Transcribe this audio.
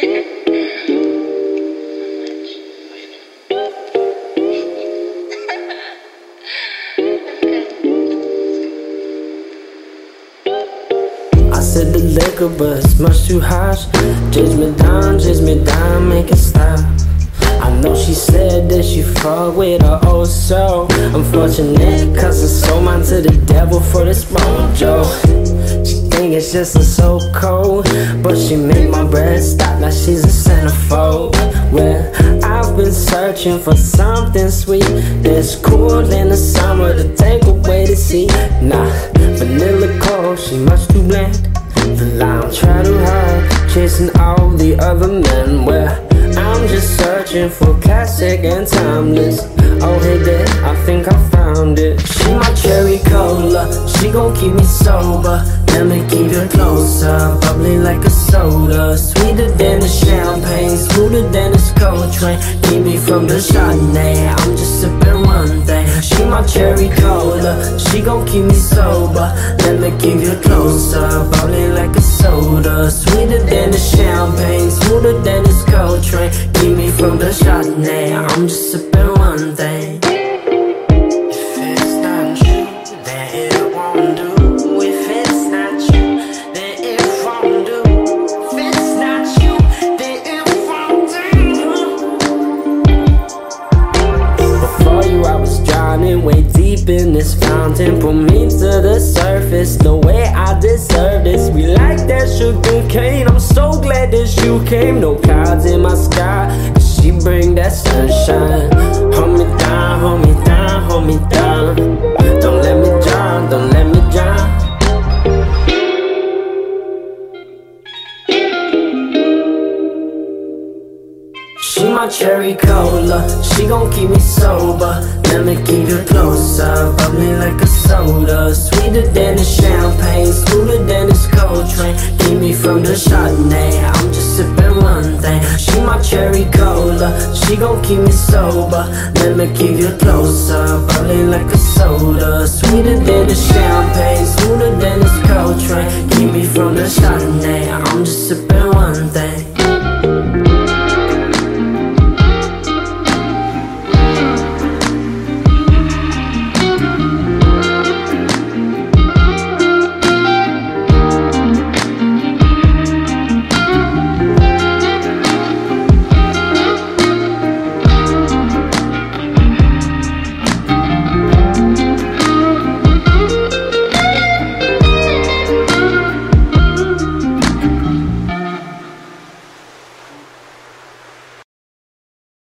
I said the liquor, but it's much too harsh. Chase me down, chase me down, make it stop. I know she said that she fuck with her old soul. Unfortunate, cause I sold mine to the devil for this mojo. It's just so cold, but she make my breath stop like she's a centerfold. Well, I've been searching for something sweet that's cool in the summer to take away the heat. Nah, vanilla cold, she much too bland. The line try too hard, chasing all the other men. Well, I'm just searching for classic and timeless. Oh hey there, I think I found it. She my cherry cola, she gon' keep me sober. Let me keep her closer, bubbly like a soda, sweeter than the champagne, smoother than a Coltrane. Keep me from the Chardonnay. I'm just sipping one thing. She my cherry cola, she gon' keep me sober. Let me keep you closer, bubbly like a from the Chardonnay. I'm just sipping one thing. If it's not you, then it won't do. If it's not you, then it won't do. If it's not you, then it won't do. Before you, I was drowning way deep in this fountain. Put me to the surface the way I deserve this. We like that sugar cane. I'm so glad that you came. No clouds in my sky. She bring that sunshine. Hold me down, hold me down, hold me down. Don't let me drown, don't let me drown. She my cherry cola, she gon' keep me sober. Let me keep you closer, bubbly like a soda, sweeter than the champagne, cherry cola, she gon' keep me sober. Let me keep you closer, bubbly like a soda, sweeter than the champagne, smoother than this Coltrane. Keep me from the Chardonnay, I'm just sipping one thing.